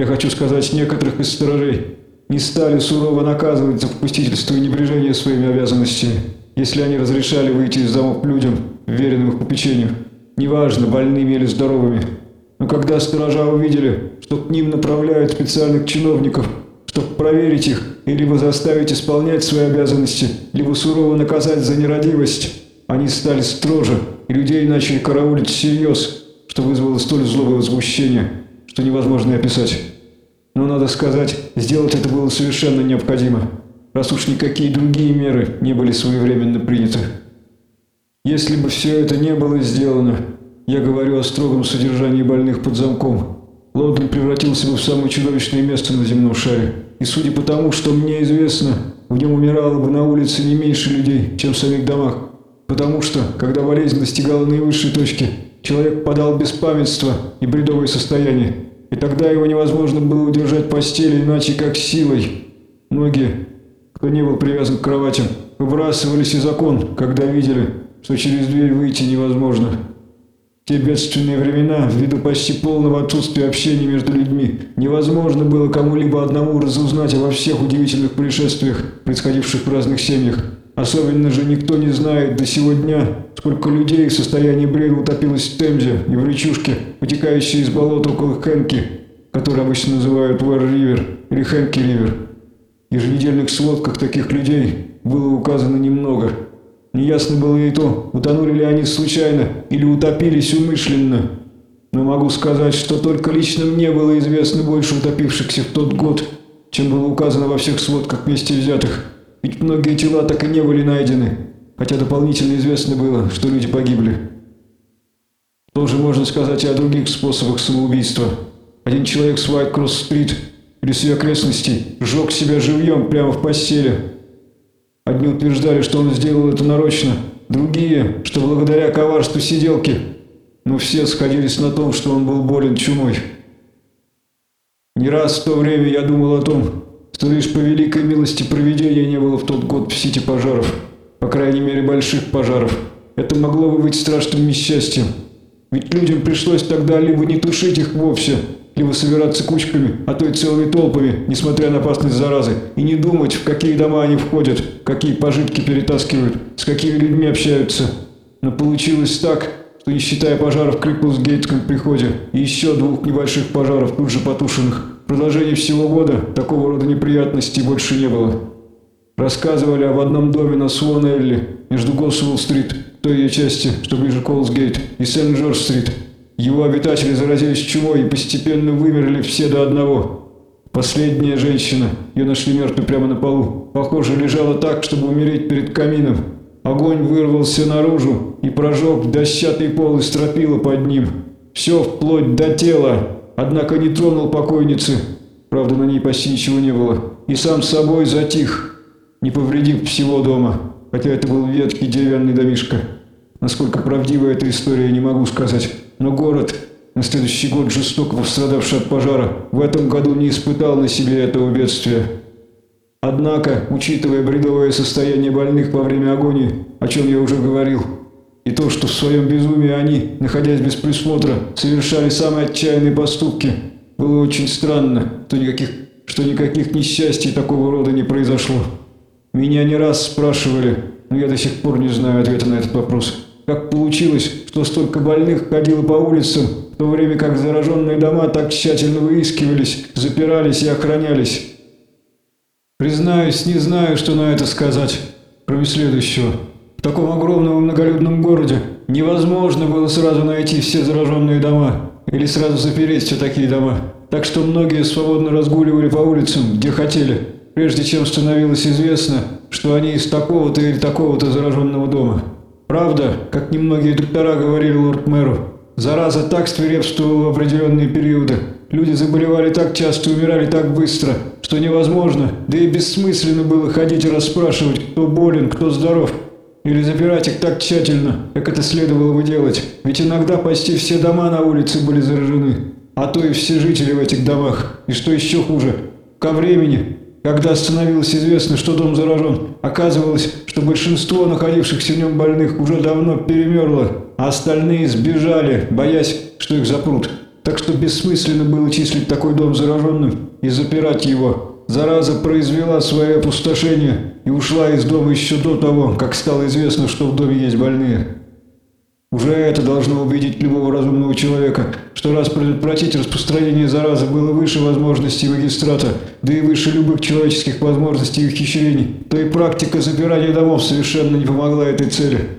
Я хочу сказать, некоторых из сторожей не стали сурово наказывать за попустительство и небрежение своими обязанностями, если они разрешали выйти из домов людям, веренным их попечению, неважно, больными или здоровыми. Но когда сторожа увидели, что к ним направляют специальных чиновников, чтобы проверить их и либо заставить исполнять свои обязанности, либо сурово наказать за нерадивость, они стали строже, и людей начали караулить всерьез, что вызвало столь злое возмущение, что невозможно описать. Но, надо сказать, сделать это было совершенно необходимо, раз уж никакие другие меры не были своевременно приняты. Если бы все это не было сделано, я говорю о строгом содержании больных под замком, Лондон превратился бы в самое чудовищное место на земном шаре. И судя по тому, что мне известно, в нем умирало бы на улице не меньше людей, чем в самих домах. Потому что, когда болезнь достигала наивысшей точки, человек подал беспамятство и бредовое состояние, и тогда его невозможно было удержать в постели иначе как силой. Многие, кто не был привязан к кроватям, выбрасывались из окон, когда видели, что через дверь выйти невозможно. В те бедственные времена, ввиду почти полного отсутствия общения между людьми, невозможно было кому-либо одному разузнать обо всех удивительных происшествиях, происходивших в разных семьях. Особенно же никто не знает до сего дня, сколько людей в состоянии бреда утопилось в Темзе и в речушке, вытекающей из болота около Хэнки, который обычно называют Уэр-Ривер или Хэнки-Ривер. В еженедельных сводках таких людей было указано немного. Неясно было и то, утонули ли они случайно или утопились умышленно. Но могу сказать, что только лично мне было известно больше утопившихся в тот год, чем было указано во всех сводках вместе взятых. Ведь многие тела так и не были найдены, хотя дополнительно известно было, что люди погибли. Тоже можно сказать и о других способах самоубийства. Один человек с Уайт-Кросс-стрит или окрестностей сжег себя живьем прямо в постели. Одни утверждали, что он сделал это нарочно, другие, что благодаря коварству сиделки, но все сходились на том, что он был болен чумой. Не раз в то время я думал о том, что лишь по великой милости проведения не было в тот год в Сити пожаров, по крайней мере больших пожаров. Это могло бы быть страшным несчастьем. Ведь людям пришлось тогда либо не тушить их вовсе, либо собираться кучками, а то и целыми толпами, несмотря на опасность заразы, и не думать, в какие дома они входят, какие пожитки перетаскивают, с какими людьми общаются. Но получилось так, что не считая пожаров в Криплсгейтском приходе и еще двух небольших пожаров, тут же потушенных, продолжении всего года такого рода неприятностей больше не было. Рассказывали об одном доме на Суонелли, между Госуэлл-стрит, той ее части, что ближе Колсгейт, и Сент-Джордж-стрит. Его обитатели заразились чумой и постепенно вымерли все до одного. Последняя женщина, ее нашли мертвой прямо на полу, похоже, лежала так, чтобы умереть перед камином. Огонь вырвался наружу и прожег дощатый пол и стропила под ним. Все вплоть до тела, однако не тронул покойницы, правда на ней почти ничего не было, и сам собой затих, не повредив всего дома, хотя это был ветхий деревянный домишко. Насколько правдива эта история, не могу сказать, но город, на следующий год жестоко пострадавший от пожара, в этом году не испытал на себе этого бедствия. Однако, учитывая бредовое состояние больных во время агонии, о чем я уже говорил, и то, что в своем безумии они, находясь без присмотра, совершали самые отчаянные поступки, было очень странно, что никаких, что никаких несчастий такого рода не произошло. Меня не раз спрашивали, но я до сих пор не знаю ответа на этот вопрос. Как получилось, что столько больных ходило по улицам, в то время как зараженные дома так тщательно выискивались, запирались и охранялись? Признаюсь, не знаю, что на это сказать, кроме следующего. В таком огромном и многолюдном городе невозможно было сразу найти все зараженные дома или сразу запереть все такие дома. Так что многие свободно разгуливали по улицам, где хотели, прежде чем становилось известно, что они из такого-то или такого-то зараженного дома. Правда, как немногие доктора говорили лорд-мэру, зараза так свирепствовала в определенные периоды. Люди заболевали так часто и умирали так быстро, что невозможно, да и бессмысленно было ходить и расспрашивать, кто болен, кто здоров. Или запирать их так тщательно, как это следовало бы делать. Ведь иногда почти все дома на улице были заражены, а то и все жители в этих домах. И что еще хуже, ко времени, когда становилось известно, что дом заражен, оказывалось, что большинство находившихся в нем больных уже давно перемерло, а остальные сбежали, боясь, что их запрут. Так что бессмысленно было числить такой дом зараженным и запирать его. Зараза произвела свое опустошение и ушла из дома еще до того, как стало известно, что в доме есть больные. Уже это должно убедить любого разумного человека, что раз предотвратить распространение заразы было выше возможностей магистрата, да и выше любых человеческих возможностей и ухищрений, то и практика запирания домов совершенно не помогла этой цели.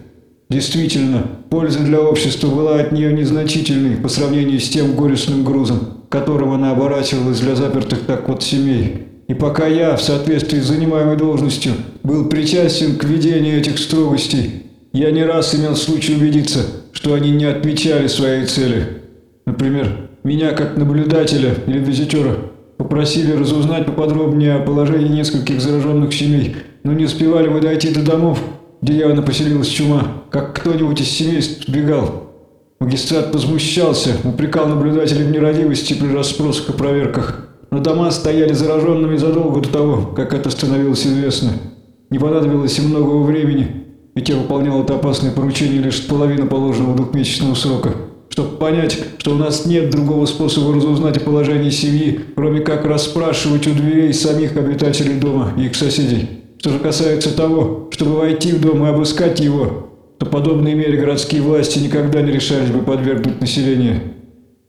Действительно, польза для общества была от нее незначительной по сравнению с тем горестным грузом, которым она оборачивалась для запертых так вот семей. И пока я, в соответствии с занимаемой должностью, был причастен к ведению этих строгостей, я не раз имел случай убедиться, что они не отмечали своей цели. Например, меня как наблюдателя или визитера попросили разузнать поподробнее о положении нескольких зараженных семей, но не успевали мы дойти до домов, где явно поселилась чума, как кто-нибудь из семейств сбегал. Магистрат возмущался, упрекал наблюдателей в нерадивости при расспросах и проверках. Но дома стояли зараженными задолго до того, как это становилось известно. Не понадобилось и многого времени, ведь я выполнял это опасное поручение лишь половину положенного двухмесячного срока. Чтобы понять, что у нас нет другого способа разузнать о положении семьи, кроме как расспрашивать у дверей самих обитателей дома и их соседей. Что же касается того, чтобы войти в дом и обыскать его, то подобные меры городские власти никогда не решались бы подвергнуть население.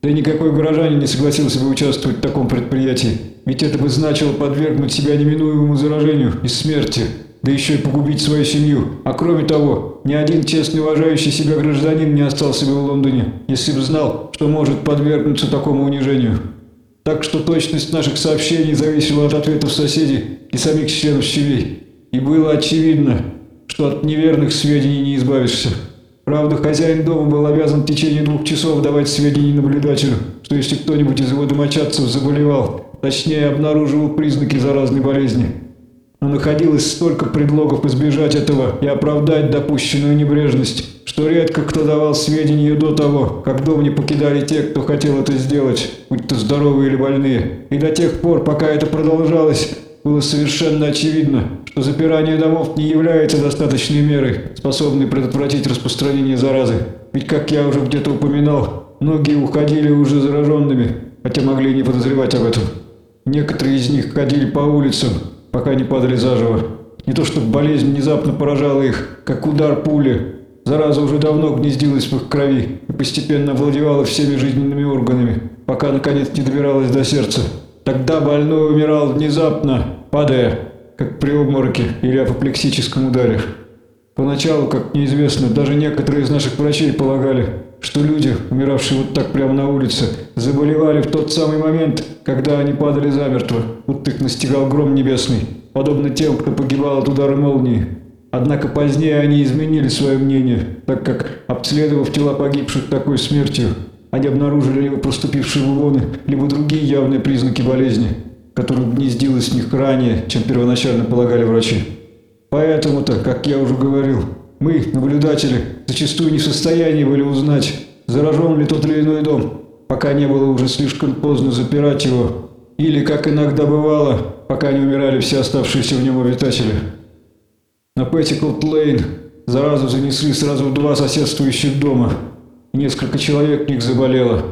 Да и никакой горожанин не согласился бы участвовать в таком предприятии, ведь это бы значило подвергнуть себя неминуемому заражению и смерти да еще и погубить свою семью. А кроме того, ни один честный уважающий себя гражданин не остался бы в Лондоне, если бы знал, что может подвергнуться такому унижению. Так что точность наших сообщений зависела от ответов соседей и самих членов семей. И было очевидно, что от неверных сведений не избавишься. Правда, хозяин дома был обязан в течение двух часов давать сведения наблюдателю, что если кто-нибудь из его домочадцев заболевал, точнее обнаруживал признаки заразной болезни, но находилось столько предлогов избежать этого и оправдать допущенную небрежность, что редко кто давал сведения до того, как дом не покидали те, кто хотел это сделать, будь то здоровые или больные. И до тех пор, пока это продолжалось, было совершенно очевидно, что запирание домов не является достаточной мерой, способной предотвратить распространение заразы. Ведь, как я уже где-то упоминал, многие уходили уже зараженными, хотя могли не подозревать об этом. Некоторые из них ходили по улицам, пока не падали заживо. Не то чтобы болезнь внезапно поражала их, как удар пули. Зараза уже давно гнездилась в их крови и постепенно овладевала всеми жизненными органами, пока наконец не добиралась до сердца. Тогда больной умирал внезапно, падая, как при обмороке или апоплексическом ударе. Поначалу, как неизвестно, даже некоторые из наших врачей полагали, что люди, умиравшие вот так прямо на улице, заболевали в тот самый момент, когда они падали замертво, будто их настигал гром небесный, подобно тем, кто погибал от удара молнии. Однако позднее они изменили свое мнение, так как, обследовав тела погибших такой смертью, они обнаружили либо проступившие вулоны, либо другие явные признаки болезни, которые гнездились в них ранее, чем первоначально полагали врачи. Поэтому-то, как я уже говорил, мы, наблюдатели, зачастую не в состоянии были узнать, заражен ли тот или иной дом, пока не было уже слишком поздно запирать его, или, как иногда бывало, пока не умирали все оставшиеся в нем обитатели. На Петтиколт-Лейн заразу занесли сразу два соседствующих дома, несколько человек в них заболело.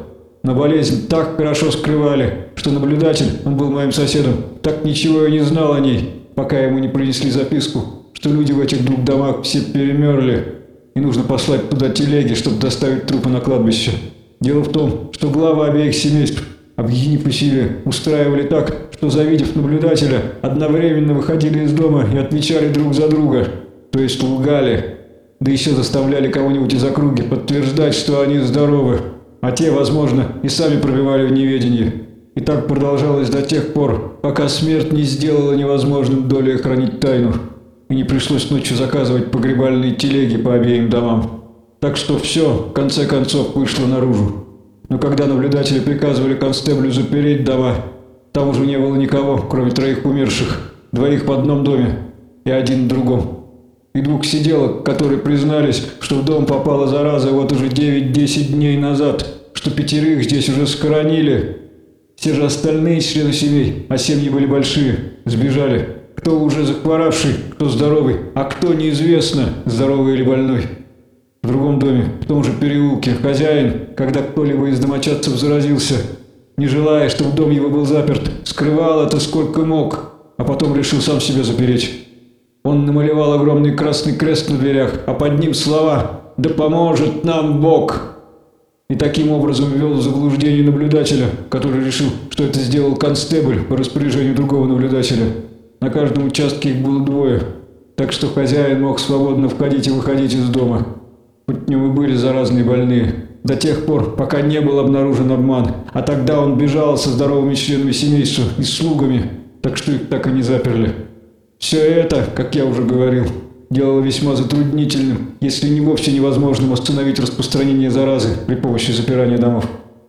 Но болезнь так хорошо скрывали, что наблюдатель, он был моим соседом, так ничего и не знал о ней, пока ему не принесли записку, что люди в этих двух домах все перемерли, и нужно послать туда телеги, чтобы доставить трупы на кладбище. Дело в том, что главы обеих семейств, объединив усилия, устраивали так, что, завидев наблюдателя, одновременно выходили из дома и отвечали друг за друга, то есть лгали, да еще заставляли кого-нибудь из округи подтверждать, что они здоровы, а те, возможно, и сами пробивали в неведении. И так продолжалось до тех пор, пока смерть не сделала невозможным долей хранить тайну, и не пришлось ночью заказывать погребальные телеги по обеим домам. Так что все, в конце концов, вышло наружу. Но когда наблюдатели приказывали констеблю запереть дома, там уже не было никого, кроме троих умерших, двоих в одном доме и один в другом. И двух сиделок, которые признались, что в дом попала зараза вот уже 9-10 дней назад, что пятерых здесь уже скоронили, все же остальные члены семей, а семьи были большие, сбежали. Кто уже захворавший, кто здоровый, а кто неизвестно, здоровый или больной. В другом доме, в том же переулке, хозяин, когда кто-либо из домочадцев заразился, не желая, чтобы дом его был заперт, скрывал это сколько мог, а потом решил сам себя запереть. Он намалевал огромный красный крест на дверях, а под ним слова «Да поможет нам Бог!» И таким образом ввел в заблуждение наблюдателя, который решил, что это сделал констебль по распоряжению другого наблюдателя. На каждом участке их было двое, так что хозяин мог свободно входить и выходить из дома. В нем и были заразные больные. До тех пор, пока не был обнаружен обман, а тогда он бежал со здоровыми членами семейства и слугами, так что их так и не заперли. Все это, как я уже говорил, делало весьма затруднительным, если не вовсе невозможным остановить распространение заразы при помощи запирания домов.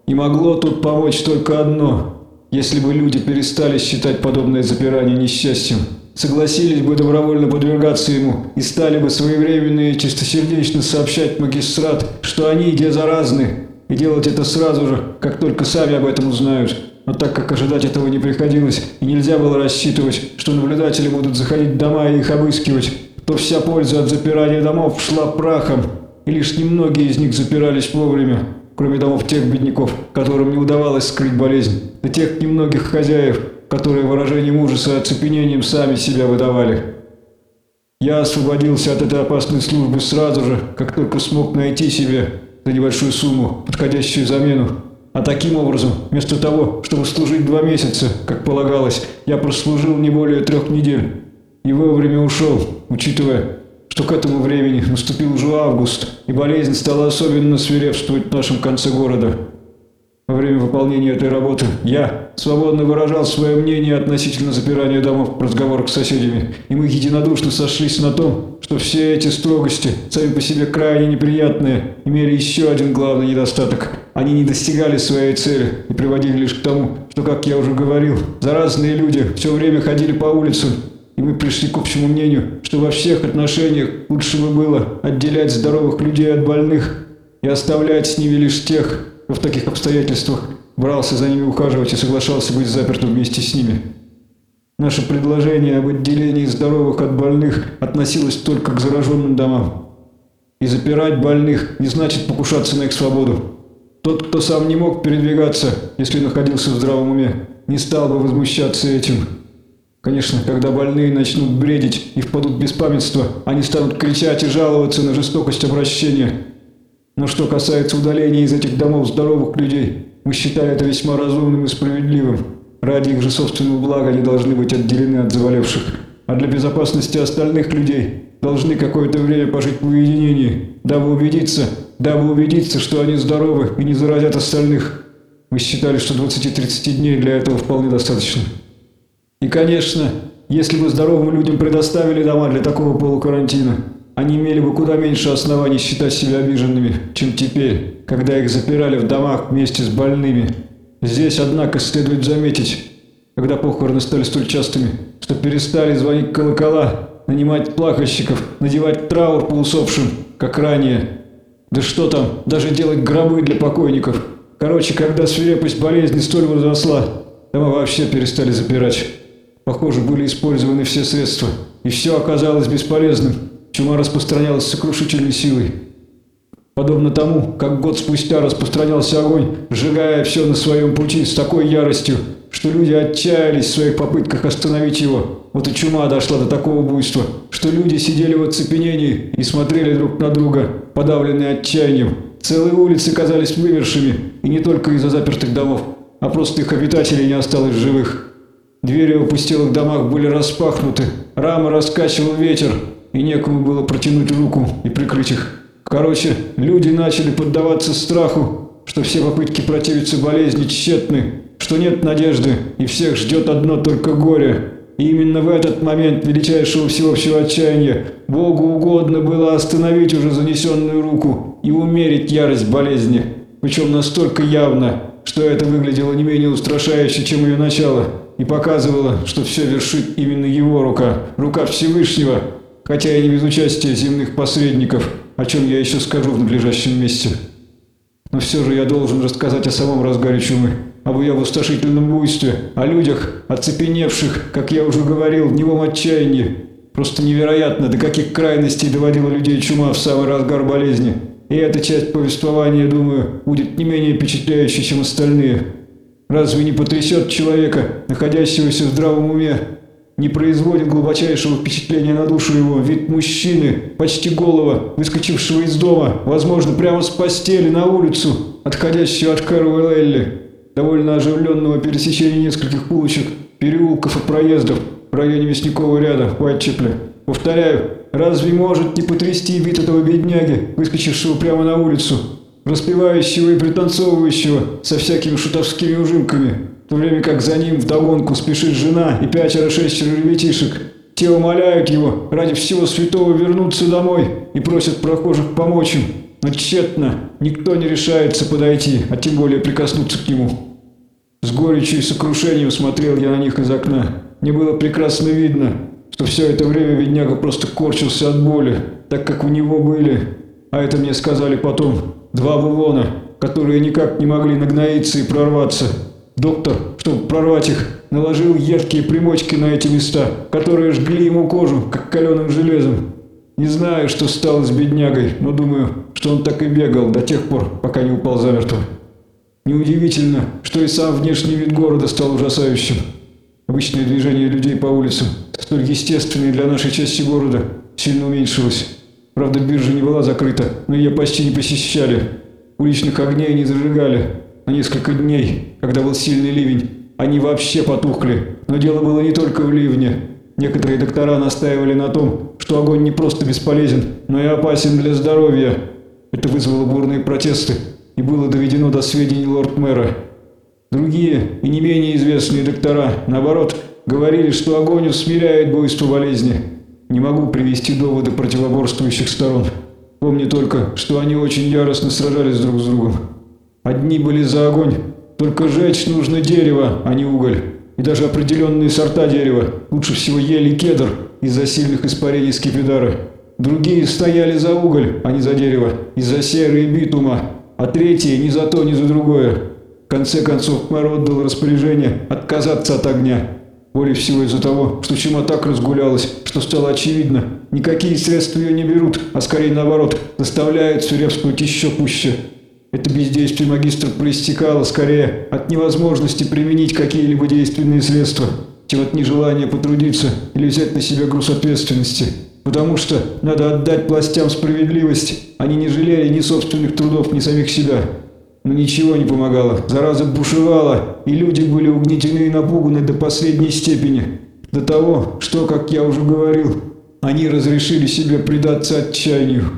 И могло тут помочь только одно, если бы люди перестали считать подобное запирание несчастьем, согласились бы добровольно подвергаться ему и стали бы своевременно и чистосердечно сообщать магистрат, что они где заразны, и делать это сразу же, как только сами об этом узнают. Но так как ожидать этого не приходилось, и нельзя было рассчитывать, что наблюдатели будут заходить в дома и их обыскивать, то вся польза от запирания домов шла прахом, и лишь немногие из них запирались вовремя, кроме домов тех бедняков, которым не удавалось скрыть болезнь, и тех немногих хозяев, которые выражением ужаса и оцепенением сами себя выдавали. Я освободился от этой опасной службы сразу же, как только смог найти себе за небольшую сумму подходящую замену, а таким образом, вместо того, чтобы служить два месяца, как полагалось, я прослужил не более трех недель. И вовремя ушел, учитывая, что к этому времени наступил уже август, и болезнь стала особенно свирепствовать в нашем конце города. Во время выполнения этой работы я свободно выражал свое мнение относительно запирания домов в разговорах с соседями, и мы единодушно сошлись на том, что все эти строгости, сами по себе крайне неприятные, имели еще один главный недостаток. Они не достигали своей цели и приводили лишь к тому, что, как я уже говорил, заразные люди все время ходили по улицам, и мы пришли к общему мнению, что во всех отношениях лучше бы было отделять здоровых людей от больных и оставлять с ними лишь тех, в таких обстоятельствах брался за ними ухаживать и соглашался быть запертым вместе с ними. Наше предложение об отделении здоровых от больных относилось только к зараженным домам. И запирать больных не значит покушаться на их свободу. Тот, кто сам не мог передвигаться, если находился в здравом уме, не стал бы возмущаться этим. Конечно, когда больные начнут бредить и впадут в беспамятство, они станут кричать и жаловаться на жестокость обращения – но что касается удаления из этих домов здоровых людей, мы считали это весьма разумным и справедливым. Ради их же собственного блага они должны быть отделены от заболевших. А для безопасности остальных людей должны какое-то время пожить в уединении, дабы убедиться, дабы убедиться, что они здоровы и не заразят остальных. Мы считали, что 20-30 дней для этого вполне достаточно. И, конечно, если бы здоровым людям предоставили дома для такого полукарантина, они имели бы куда меньше оснований считать себя обиженными, чем теперь, когда их запирали в домах вместе с больными. Здесь, однако, следует заметить, когда похороны стали столь частыми, что перестали звонить колокола, нанимать плакальщиков, надевать траур по усопшим, как ранее. Да что там, даже делать гробы для покойников. Короче, когда свирепость болезни столь возросла, дома вообще перестали запирать. Похоже, были использованы все средства, и все оказалось бесполезным. Чума распространялась с сокрушительной силой. Подобно тому, как год спустя распространялся огонь, сжигая все на своем пути с такой яростью, что люди отчаялись в своих попытках остановить его. Вот и чума дошла до такого буйства, что люди сидели в оцепенении и смотрели друг на друга, подавленные отчаянием. Целые улицы казались вымершими, и не только из-за запертых домов, а просто их обитателей не осталось живых. Двери в опустелых домах были распахнуты, рамы раскачивал ветер, и некому было протянуть руку и прикрыть их. Короче, люди начали поддаваться страху, что все попытки противиться болезни тщетны, что нет надежды, и всех ждет одно только горе. И именно в этот момент величайшего всеобщего отчаяния Богу угодно было остановить уже занесенную руку и умерить ярость болезни, причем настолько явно, что это выглядело не менее устрашающе, чем ее начало, и показывало, что все вершит именно его рука, рука Всевышнего, хотя и не без участия земных посредников, о чем я еще скажу в надлежащем месте. Но все же я должен рассказать о самом разгаре чумы, об ее опустошительном буйстве, о людях, оцепеневших, как я уже говорил, в немом отчаянии. Просто невероятно, до каких крайностей доводила людей чума в самый разгар болезни. И эта часть повествования, думаю, будет не менее впечатляющей, чем остальные. Разве не потрясет человека, находящегося в здравом уме, не производит глубочайшего впечатления на душу его вид мужчины, почти голого, выскочившего из дома, возможно, прямо с постели на улицу, отходящего от Кэрова Элли, довольно оживленного пересечения нескольких улочек, переулков и проездов в районе Мясникового ряда в Уайтчепле. Повторяю, разве может не потрясти вид этого бедняги, выскочившего прямо на улицу, распевающего и пританцовывающего со всякими шутовскими ужимками, в то время как за ним вдогонку спешит жена и пятеро-шестеро ребятишек. Те умоляют его ради всего святого вернуться домой и просят прохожих помочь им. Но тщетно, никто не решается подойти, а тем более прикоснуться к нему. С горечью и сокрушением смотрел я на них из окна. Мне было прекрасно видно, что все это время бедняга просто корчился от боли, так как у него были, а это мне сказали потом, два булона, которые никак не могли нагноиться и прорваться. Доктор, чтобы прорвать их, наложил едкие примочки на эти места, которые жгли ему кожу, как каленым железом. Не знаю, что стало с беднягой, но думаю, что он так и бегал до тех пор, пока не упал замертво. Неудивительно, что и сам внешний вид города стал ужасающим. Обычное движение людей по улицам, столь естественное для нашей части города, сильно уменьшилось. Правда, биржа не была закрыта, но ее почти не посещали. Уличных огней не зажигали, на несколько дней, когда был сильный ливень, они вообще потухли. Но дело было не только в ливне. Некоторые доктора настаивали на том, что огонь не просто бесполезен, но и опасен для здоровья. Это вызвало бурные протесты и было доведено до сведений лорд-мэра. Другие и не менее известные доктора, наоборот, говорили, что огонь усмиряет буйство болезни. Не могу привести доводы противоборствующих сторон. Помню только, что они очень яростно сражались друг с другом. Одни были за огонь, только жечь нужно дерево, а не уголь. И даже определенные сорта дерева, лучше всего ели кедр, из-за сильных испарений скипидара. Другие стояли за уголь, а не за дерево, из-за серы и битума, а третьи ни за то, ни за другое. В конце концов мэр отдал распоряжение отказаться от огня. Более всего из-за того, что чума так разгулялась, что стало очевидно, никакие средства ее не берут, а скорее наоборот, заставляют свирепствовать еще пуще. Это бездействие магистра проистекало скорее от невозможности применить какие-либо действенные средства, чем от нежелания потрудиться или взять на себя груз ответственности. Потому что надо отдать властям справедливость, они не жалели ни собственных трудов, ни самих себя. Но ничего не помогало, зараза бушевала, и люди были угнетены и напуганы до последней степени. До того, что, как я уже говорил, они разрешили себе предаться отчаянию.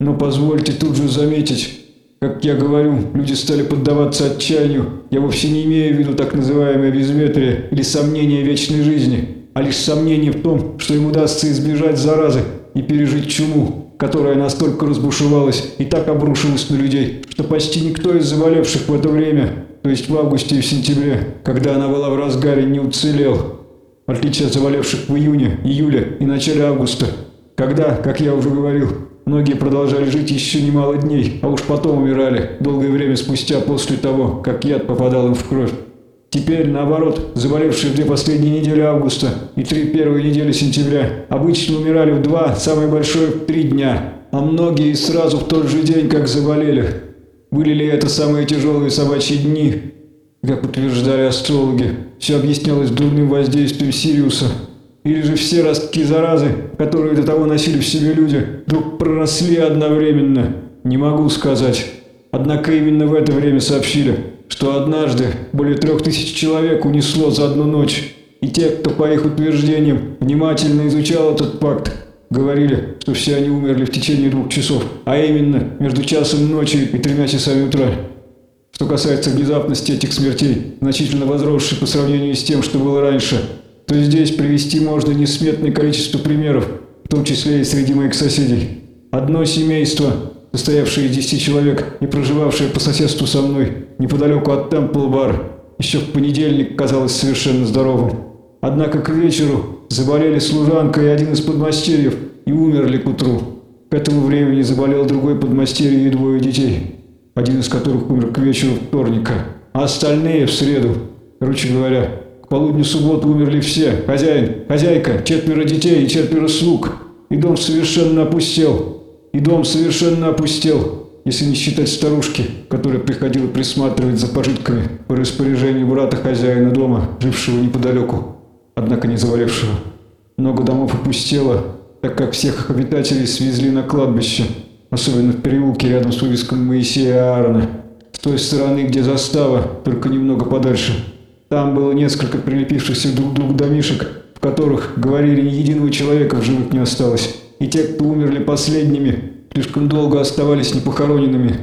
Но позвольте тут же заметить, как я говорю, люди стали поддаваться отчаянию. Я вовсе не имею в виду так называемое безветрие или сомнение вечной жизни, а лишь сомнение в том, что им удастся избежать заразы и пережить чуму, которая настолько разбушевалась и так обрушилась на людей, что почти никто из заболевших в это время, то есть в августе и в сентябре, когда она была в разгаре, не уцелел. В отличие от заболевших в июне, июле и начале августа, когда, как я уже говорил, Многие продолжали жить еще немало дней, а уж потом умирали, долгое время спустя после того, как яд попадал им в кровь. Теперь, наоборот, заболевшие в две последние недели августа и три первые недели сентября обычно умирали в два, самое большое в три дня, а многие сразу в тот же день, как заболели. Были ли это самые тяжелые собачьи дни, как утверждали астрологи? Все объяснялось дурным воздействием Сириуса – или же все ростки заразы, которые до того носили в себе люди, вдруг проросли одновременно? Не могу сказать. Однако именно в это время сообщили, что однажды более трех тысяч человек унесло за одну ночь. И те, кто, по их утверждениям, внимательно изучал этот факт, говорили, что все они умерли в течение двух часов, а именно между часом ночи и тремя часами утра. Что касается внезапности этих смертей, значительно возросшей по сравнению с тем, что было раньше – то здесь привести можно несметное количество примеров, в том числе и среди моих соседей. Одно семейство, состоявшее из десяти человек и проживавшее по соседству со мной, неподалеку от Темпл-бар, еще в понедельник казалось совершенно здоровым. Однако к вечеру заболели служанка и один из подмастерьев и умерли к утру. К этому времени заболел другой подмастерье и двое детей, один из которых умер к вечеру вторника, а остальные в среду. Короче говоря, полудню субботы умерли все. Хозяин, хозяйка, четверо детей и четверо слуг. И дом совершенно опустел. И дом совершенно опустел, если не считать старушки, которая приходила присматривать за пожитками по распоряжению брата хозяина дома, жившего неподалеку, однако не заболевшего. Много домов опустело, так как всех обитателей свезли на кладбище, особенно в переулке рядом с вывеском Моисея Аарона, с той стороны, где застава, только немного подальше. Там было несколько прилепившихся друг к другу домишек, в которых, говорили, ни единого человека в живых не осталось и те, кто умерли последними, слишком долго оставались непохороненными.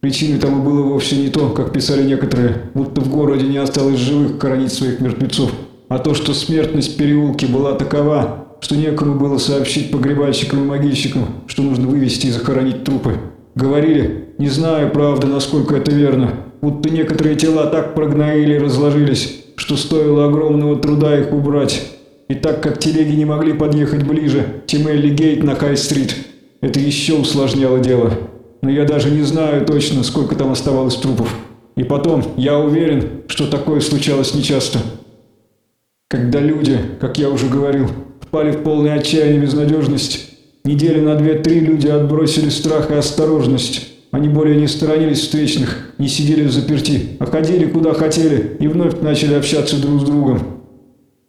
Причиной тому было вовсе не то, как писали некоторые, будто в городе не осталось живых хоронить своих мертвецов, а то, что смертность в переулке была такова, что некому было сообщить погребальщикам и могильщикам, что нужно вывести и захоронить трупы. Говорили, не знаю, правда, насколько это верно, будто некоторые тела так прогноили и разложились, что стоило огромного труда их убрать. И так как телеги не могли подъехать ближе, чем Элли Гейт на Хай-стрит, это еще усложняло дело. Но я даже не знаю точно, сколько там оставалось трупов. И потом, я уверен, что такое случалось нечасто. Когда люди, как я уже говорил, впали в полное отчаяние и безнадежность, недели на две-три люди отбросили страх и осторожность. Они более не сторонились встречных, не сидели в заперти, а ходили куда хотели и вновь начали общаться друг с другом.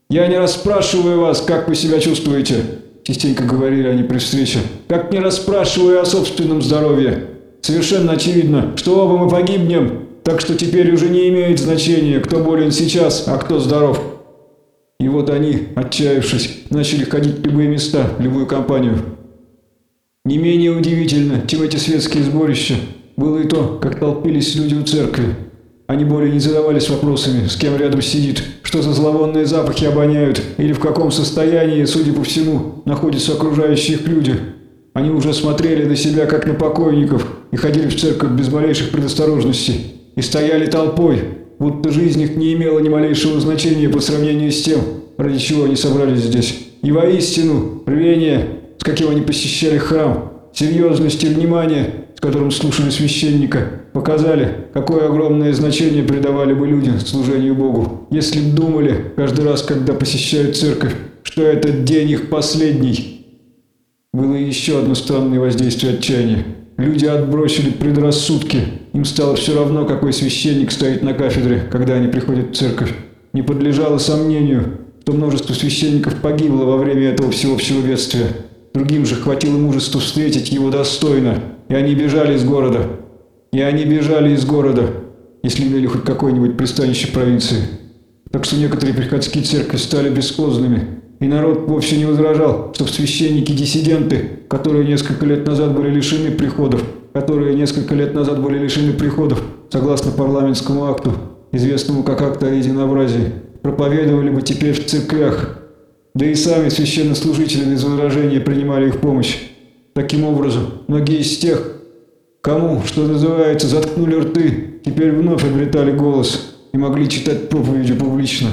«Я не расспрашиваю вас, как вы себя чувствуете», – частенько говорили они при встрече. «Как не расспрашиваю о собственном здоровье. Совершенно очевидно, что оба мы погибнем, так что теперь уже не имеет значения, кто болен сейчас, а кто здоров». И вот они, отчаявшись, начали ходить в любые места, в любую компанию. Не менее удивительно, чем эти светские сборища, было и то, как толпились люди у церкви. Они более не задавались вопросами, с кем рядом сидит, что за зловонные запахи обоняют, или в каком состоянии, судя по всему, находятся окружающие их люди. Они уже смотрели на себя, как на покойников, и ходили в церковь без малейших предосторожностей. И стояли толпой, будто жизнь их не имела ни малейшего значения по сравнению с тем, ради чего они собрались здесь. И воистину, рвение, с каким они посещали храм, серьезность и внимание, с которым слушали священника, показали, какое огромное значение придавали бы люди служению Богу, если б думали каждый раз, когда посещают церковь, что этот день их последний. Было еще одно странное воздействие отчаяния. Люди отбросили предрассудки. Им стало все равно, какой священник стоит на кафедре, когда они приходят в церковь. Не подлежало сомнению, что множество священников погибло во время этого всеобщего бедствия. Другим же хватило мужества встретить его достойно, и они бежали из города. И они бежали из города, если имели хоть какое-нибудь пристанище провинции. Так что некоторые приходские церкви стали бесхозными, и народ вовсе не возражал, что священники-диссиденты, которые несколько лет назад были лишены приходов, которые несколько лет назад были лишены приходов, согласно парламентскому акту, известному как акт о единообразии, проповедовали бы теперь в церквях, да и сами священнослужители без возражения принимали их помощь. Таким образом, многие из тех, кому, что называется, заткнули рты, теперь вновь обретали голос и могли читать проповеди публично.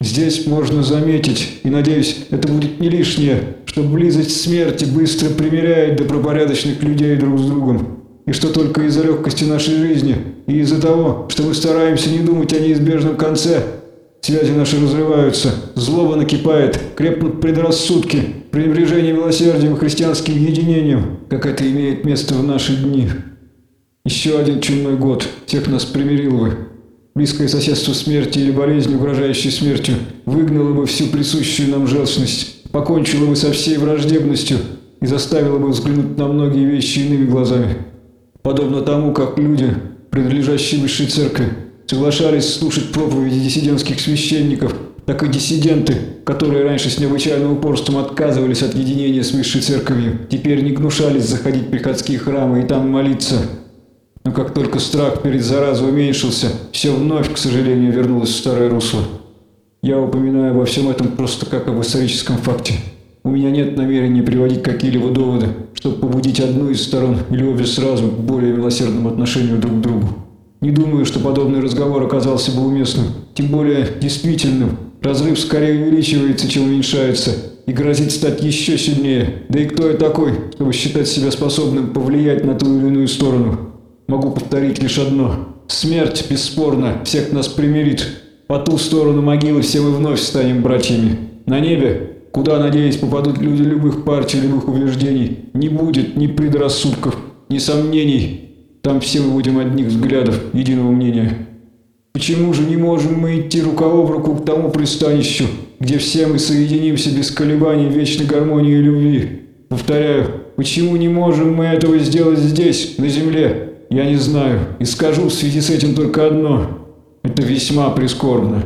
Здесь можно заметить, и надеюсь, это будет не лишнее, что близость смерти быстро примиряет добропорядочных людей друг с другом, и что только из-за легкости нашей жизни и из-за того, что мы стараемся не думать о неизбежном конце, Связи наши разрываются, злоба накипает, крепнут предрассудки, пренебрежение милосердием и христианским единением, как это имеет место в наши дни. Еще один чумной год всех нас примирил бы. Близкое соседство смерти или болезни, угрожающей смертью, выгнало бы всю присущую нам желчность, покончило бы со всей враждебностью и заставило бы взглянуть на многие вещи иными глазами. Подобно тому, как люди, принадлежащие высшей церкви, соглашались слушать проповеди диссидентских священников, так и диссиденты, которые раньше с необычайным упорством отказывались от единения с высшей церковью, теперь не гнушались заходить в приходские храмы и там молиться. Но как только страх перед заразой уменьшился, все вновь, к сожалению, вернулось в старое русло. Я упоминаю обо всем этом просто как об историческом факте. У меня нет намерения приводить какие-либо доводы, чтобы побудить одну из сторон или обе сразу к более милосердному отношению друг к другу. Не думаю, что подобный разговор оказался бы уместным, тем более действительным. Разрыв скорее увеличивается, чем уменьшается, и грозит стать еще сильнее. Да и кто я такой, чтобы считать себя способным повлиять на ту или иную сторону? Могу повторить лишь одно. Смерть, бесспорно, всех нас примирит. По ту сторону могилы все мы вновь станем братьями. На небе, куда, надеюсь, попадут люди любых партий, любых убеждений, не будет ни предрассудков, ни сомнений. Там все мы будем одних взглядов, единого мнения. Почему же не можем мы идти рука об руку к тому пристанищу, где все мы соединимся без колебаний вечной гармонии и любви? Повторяю, почему не можем мы этого сделать здесь, на земле? Я не знаю, и скажу в связи с этим только одно. Это весьма прискорбно.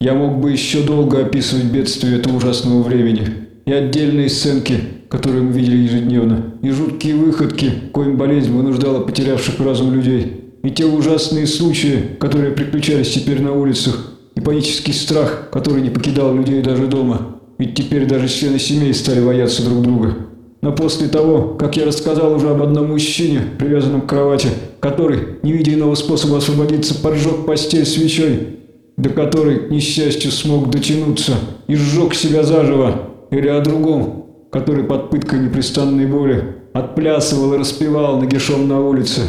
Я мог бы еще долго описывать бедствия этого ужасного времени. И отдельные сценки, которые мы видели ежедневно, и жуткие выходки, коим болезнь вынуждала потерявших разум людей, и те ужасные случаи, которые приключались теперь на улицах, и панический страх, который не покидал людей даже дома. Ведь теперь даже члены семей стали бояться друг друга. Но после того, как я рассказал уже об одном мужчине, привязанном к кровати, который, не видя иного способа освободиться, поджег постель свечой, до которой, к несчастью, смог дотянуться и сжег себя заживо, или о другом, который под пыткой непрестанной боли отплясывал и распевал нагишом на улице.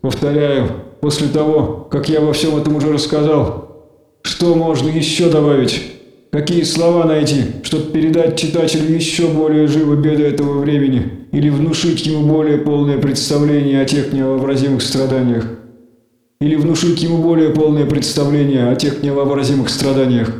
Повторяю, после того, как я во всем этом уже рассказал, что можно еще добавить? Какие слова найти, чтобы передать читателю еще более живо беды этого времени или внушить ему более полное представление о тех невообразимых страданиях? Или внушить ему более полное представление о тех невообразимых страданиях?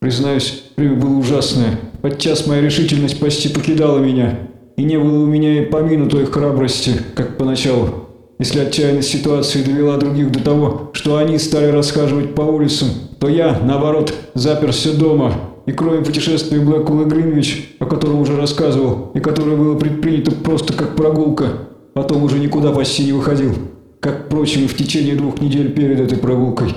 Признаюсь, время было ужасное. Подчас моя решительность почти покидала меня, и не было у меня и помину той храбрости, как поначалу. Если отчаянность ситуации довела других до того, что они стали расхаживать по улицам, то я, наоборот, заперся дома. И кроме путешествия Блэквелл и Гринвич, о котором уже рассказывал, и которое было предпринято просто как прогулка, потом уже никуда почти не выходил, как, впрочем, в течение двух недель перед этой прогулкой.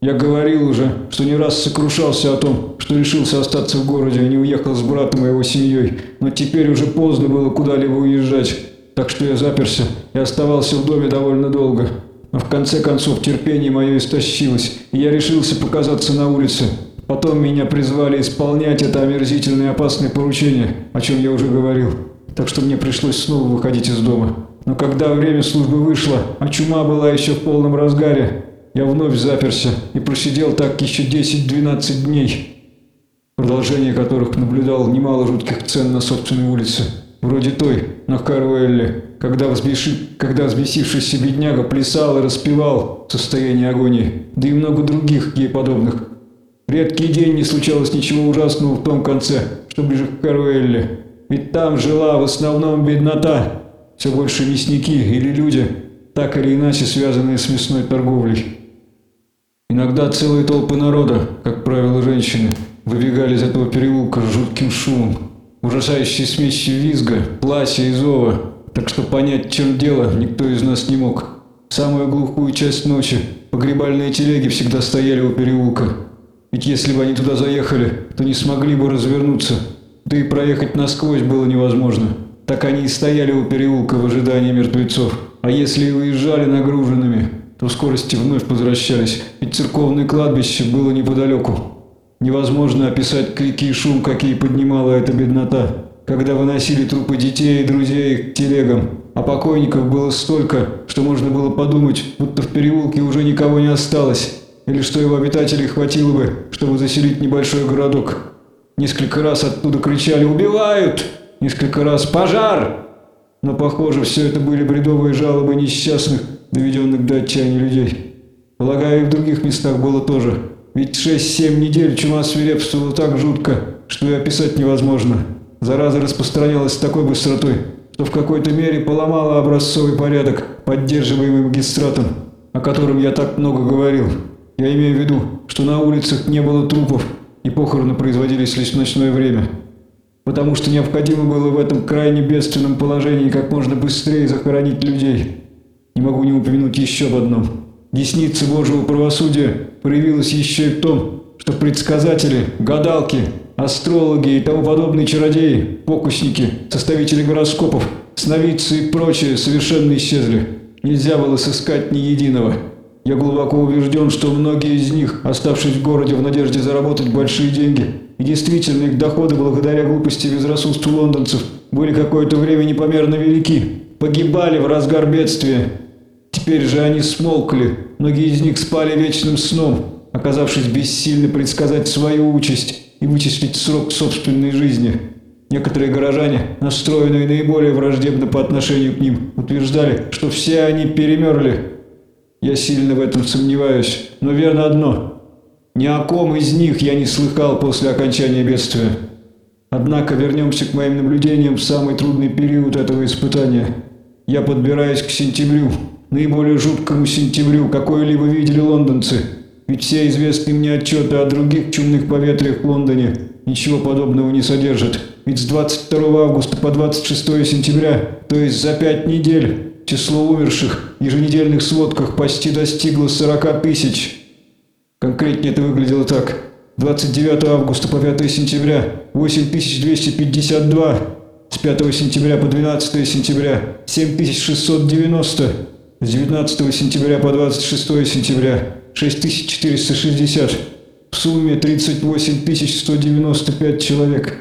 Я говорил уже, что не раз сокрушался о том, что решился остаться в городе, а не уехал с братом и его семьей, но теперь уже поздно было куда-либо уезжать так что я заперся и оставался в доме довольно долго. Но в конце концов терпение мое истощилось, и я решился показаться на улице. Потом меня призвали исполнять это омерзительное и опасное поручение, о чем я уже говорил. Так что мне пришлось снова выходить из дома. Но когда время службы вышло, а чума была еще в полном разгаре, я вновь заперся и просидел так еще 10-12 дней, продолжение которых наблюдал немало жутких цен на собственной улице вроде той на Каруэлле, когда, взбеши... когда взбесившийся бедняга плясал и распевал в состоянии агонии, да и много других ей подобных. Редкий день не случалось ничего ужасного в том конце, что ближе к Каруэлле. Ведь там жила в основном беднота, все больше мясники или люди, так или иначе связанные с мясной торговлей. Иногда целые толпы народа, как правило женщины, выбегали из этого переулка с жутким шумом, ужасающей смесью визга, плача и зова, так что понять, чем дело, никто из нас не мог. самую глухую часть ночи погребальные телеги всегда стояли у переулка. Ведь если бы они туда заехали, то не смогли бы развернуться, да и проехать насквозь было невозможно. Так они и стояли у переулка в ожидании мертвецов. А если и уезжали нагруженными, то скорости вновь возвращались, ведь церковное кладбище было неподалеку. Невозможно описать крики и шум, какие поднимала эта беднота, когда выносили трупы детей и друзей к телегам, а покойников было столько, что можно было подумать, будто в переулке уже никого не осталось, или что его обитателей хватило бы, чтобы заселить небольшой городок. Несколько раз оттуда кричали «Убивают!», несколько раз «Пожар!», но, похоже, все это были бредовые жалобы несчастных, доведенных до отчаяния людей. Полагаю, и в других местах было тоже. Ведь шесть-семь недель чума свирепствовала так жутко, что и описать невозможно. Зараза распространялась с такой быстротой, что в какой-то мере поломала образцовый порядок, поддерживаемый магистратом, о котором я так много говорил. Я имею в виду, что на улицах не было трупов, и похороны производились лишь в ночное время. Потому что необходимо было в этом крайне бедственном положении как можно быстрее захоронить людей. Не могу не упомянуть еще об одном. Десница Божьего правосудия проявилась еще и в том, что предсказатели, гадалки, астрологи и тому подобные чародеи, фокусники, составители гороскопов, сновидцы и прочие совершенно исчезли. Нельзя было сыскать ни единого. Я глубоко убежден, что многие из них, оставшись в городе в надежде заработать большие деньги, и действительно их доходы благодаря глупости и безрассудству лондонцев были какое-то время непомерно велики, погибали в разгар бедствия, Теперь же они смолкли, многие из них спали вечным сном, оказавшись бессильны предсказать свою участь и вычислить срок собственной жизни. Некоторые горожане, настроенные наиболее враждебно по отношению к ним, утверждали, что все они перемерли. Я сильно в этом сомневаюсь, но верно одно – ни о ком из них я не слыхал после окончания бедствия. Однако вернемся к моим наблюдениям в самый трудный период этого испытания. Я подбираюсь к сентябрю, наиболее жуткому сентябрю, какой-либо видели лондонцы. Ведь все известные мне отчеты о других чумных поветриях в Лондоне ничего подобного не содержат. Ведь с 22 августа по 26 сентября, то есть за пять недель, число умерших в еженедельных сводках почти достигло 40 тысяч. Конкретнее это выглядело так. 29 августа по 5 сентября 8252, с 5 сентября по 12 сентября 7690, с 19 сентября по 26 сентября 6460, в сумме 38 195 человек.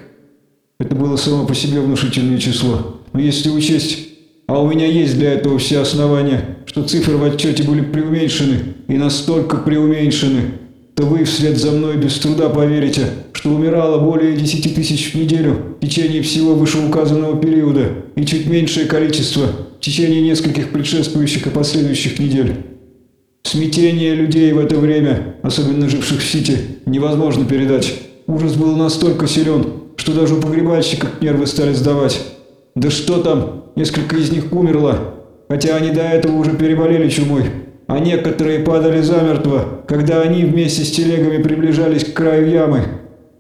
Это было само по себе внушительное число. Но если учесть, а у меня есть для этого все основания, что цифры в отчете были преуменьшены, и настолько преуменьшены, то вы вслед за мной без труда поверите, что умирало более 10 тысяч в неделю в течение всего вышеуказанного периода и чуть меньшее количество течение нескольких предшествующих и последующих недель. Смятение людей в это время, особенно живших в Сити, невозможно передать. Ужас был настолько силен, что даже у погребальщиков нервы стали сдавать. Да что там, несколько из них умерло, хотя они до этого уже переболели чумой, а некоторые падали замертво, когда они вместе с телегами приближались к краю ямы.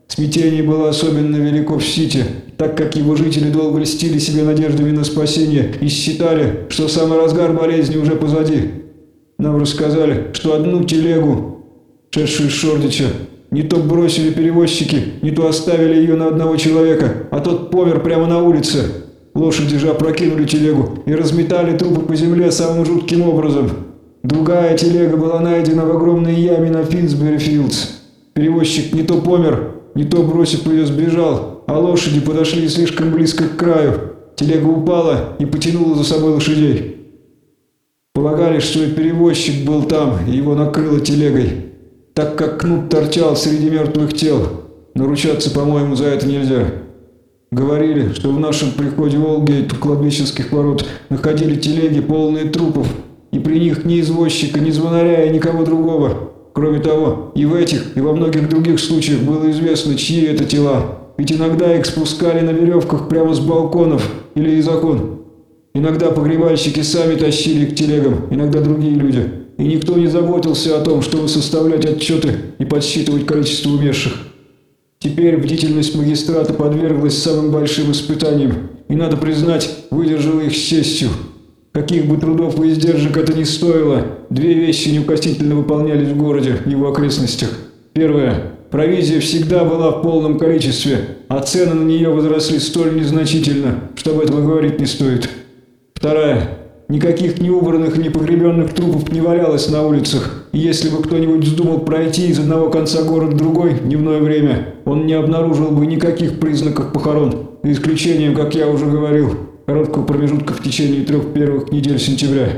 Смятение было особенно велико в Сити, так как его жители долго льстили себе надеждами на спасение и считали, что самый разгар болезни уже позади. Нам рассказали, что одну телегу, шедшую из Шордича, не то бросили перевозчики, не то оставили ее на одного человека, а тот помер прямо на улице. Лошади же опрокинули телегу и разметали трупы по земле самым жутким образом. Другая телега была найдена в огромной яме на Финсбери-Филдс. Перевозчик не то помер, не то, бросив ее, сбежал, а лошади подошли слишком близко к краю. Телега упала и потянула за собой лошадей. Полагали, что и перевозчик был там, и его накрыло телегой, так как кнут торчал среди мертвых тел. Наручаться, по-моему, за это нельзя. Говорили, что в нашем приходе Олгейт у кладбищенских ворот находили телеги, полные трупов, и при них ни извозчика, ни звонаря и никого другого. Кроме того, и в этих, и во многих других случаях было известно, чьи это тела. Ведь иногда их спускали на веревках прямо с балконов или из окон. Иногда погребальщики сами тащили к телегам, иногда другие люди. И никто не заботился о том, чтобы составлять отчеты и подсчитывать количество умерших. Теперь бдительность магистрата подверглась самым большим испытаниям, и, надо признать, выдержала их с честью. Каких бы трудов и издержек это ни стоило, две вещи неукоснительно выполнялись в городе и его окрестностях. Первое. Провизия всегда была в полном количестве, а цены на нее возросли столь незначительно, что об этом говорить не стоит. Вторая. Никаких неубранных и непогребенных трупов не валялось на улицах, и если бы кто-нибудь вздумал пройти из одного конца города в другой дневное время, он не обнаружил бы никаких признаков похорон, за исключением, как я уже говорил, короткого промежутка в течение трех первых недель сентября.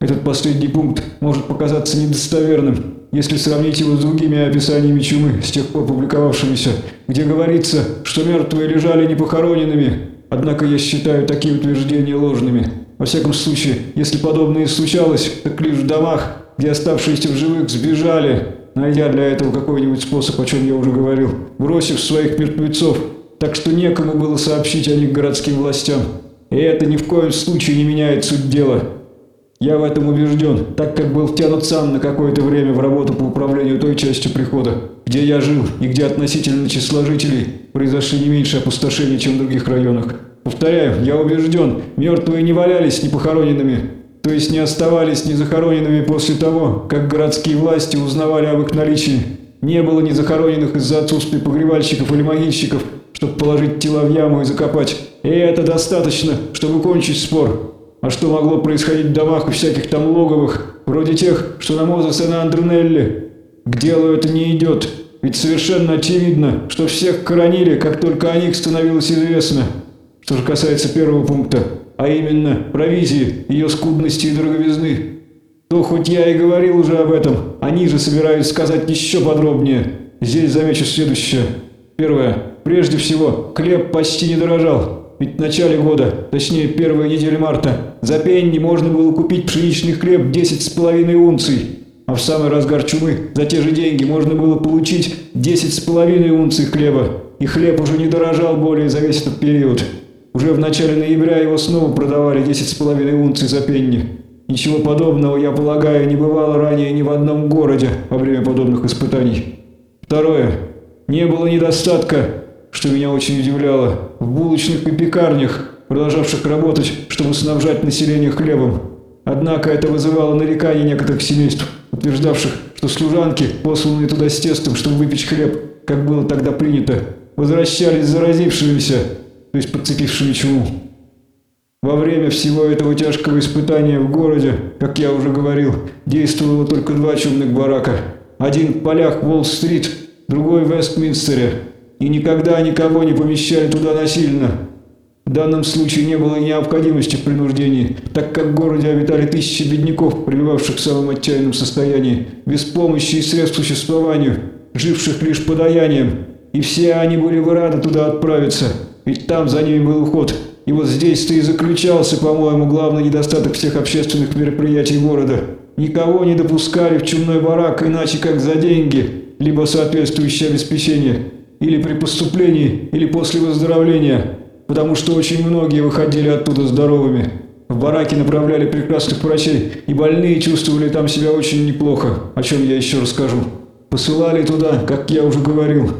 Этот последний пункт может показаться недостоверным, если сравнить его с другими описаниями чумы, с тех пор публиковавшимися, где говорится, что мертвые лежали непохороненными, однако я считаю такие утверждения ложными. Во всяком случае, если подобное случалось, так лишь в домах, где оставшиеся в живых сбежали, найдя для этого какой-нибудь способ, о чем я уже говорил, бросив своих мертвецов, так что некому было сообщить о них городским властям. И это ни в коем случае не меняет суть дела. Я в этом убежден, так как был втянут сам на какое-то время в работу по управлению той частью прихода, где я жил и где относительно числа жителей произошли не меньше опустошения, чем в других районах. Повторяю, я убежден, мертвые не валялись непохороненными, то есть не оставались незахороненными после того, как городские власти узнавали об их наличии. Не было незахороненных из-за отсутствия погребальщиков или могильщиков, чтобы положить тела в яму и закопать. И это достаточно, чтобы кончить спор. А что могло происходить в домах и всяких там логовых, вроде тех, что на Мозесе на Андрунелле? К делу это не идет, ведь совершенно очевидно, что всех коронили, как только о них становилось известно. Что же касается первого пункта, а именно провизии, ее скудности и дороговизны, то хоть я и говорил уже об этом, они же собираются сказать еще подробнее. Здесь замечу следующее. Первое. Прежде всего, хлеб почти не дорожал. Ведь в начале года, точнее первой недели марта, за пенни можно было купить пшеничный хлеб 10,5 унций. А в самый разгар чумы за те же деньги можно было получить 10,5 унций хлеба. И хлеб уже не дорожал более за весь этот период. Уже в начале ноября его снова продавали 10,5 унций за пенни. Ничего подобного, я полагаю, не бывало ранее ни в одном городе во время подобных испытаний. Второе. Не было недостатка, что меня очень удивляло, в булочных и пекарнях, продолжавших работать, чтобы снабжать население хлебом. Однако это вызывало нарекания некоторых семейств, утверждавших, что служанки, посланные туда с тестом, чтобы выпечь хлеб, как было тогда принято, возвращались заразившимися, то есть подцепившими чуму. Во время всего этого тяжкого испытания в городе, как я уже говорил, действовало только два чумных барака. Один в полях Уолл-стрит, другой в Вестминстере. И никогда никого не помещали туда насильно. В данном случае не было необходимости в принуждении, так как в городе обитали тысячи бедняков, пребывавших в самом отчаянном состоянии, без помощи и средств к существованию, живших лишь подаянием. И все они были бы рады туда отправиться, ведь там за ними был уход – и вот здесь-то и заключался, по-моему, главный недостаток всех общественных мероприятий города. Никого не допускали в чумной барак иначе как за деньги, либо соответствующее обеспечение, или при поступлении, или после выздоровления, потому что очень многие выходили оттуда здоровыми. В бараке направляли прекрасных врачей, и больные чувствовали там себя очень неплохо, о чем я еще расскажу. Посылали туда, как я уже говорил,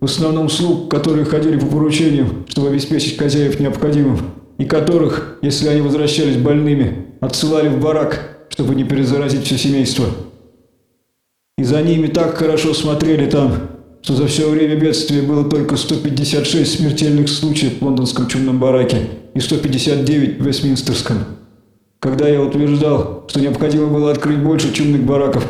в основном слуг, которые ходили по поручениям, чтобы обеспечить хозяев необходимым, и которых, если они возвращались больными, отсылали в барак, чтобы не перезаразить все семейство. И за ними так хорошо смотрели там, что за все время бедствия было только 156 смертельных случаев в лондонском чумном бараке и 159 в Вестминстерском. Когда я утверждал, что необходимо было открыть больше чумных бараков,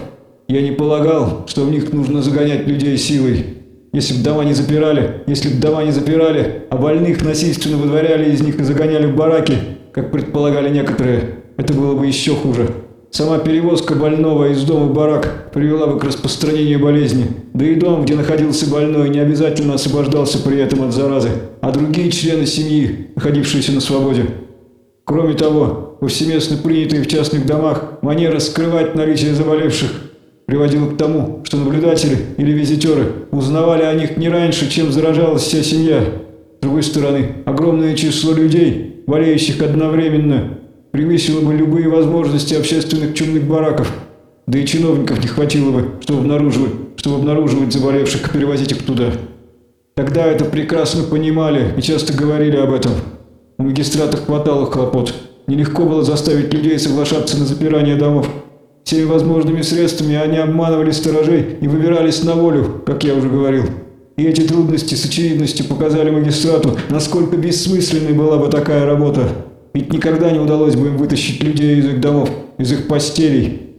я не полагал, что в них нужно загонять людей силой, если бы дома не запирали, если бы дома не запирали, а больных насильственно выдворяли из них и загоняли в бараки, как предполагали некоторые, это было бы еще хуже. Сама перевозка больного из дома в барак привела бы к распространению болезни. Да и дом, где находился больной, не обязательно освобождался при этом от заразы, а другие члены семьи, находившиеся на свободе. Кроме того, повсеместно принятые в частных домах манера скрывать наличие заболевших приводило к тому, что наблюдатели или визитеры узнавали о них не раньше, чем заражалась вся семья. С другой стороны, огромное число людей, болеющих одновременно, превысило бы любые возможности общественных чумных бараков. Да и чиновников не хватило бы, чтобы обнаруживать, чтобы обнаруживать заболевших и перевозить их туда. Тогда это прекрасно понимали и часто говорили об этом. У магистрата хватало хлопот. Нелегко было заставить людей соглашаться на запирание домов. Всеми возможными средствами они обманывали сторожей и выбирались на волю, как я уже говорил. И эти трудности с очевидностью показали магистрату, насколько бессмысленной была бы такая работа. Ведь никогда не удалось бы им вытащить людей из их домов, из их постелей.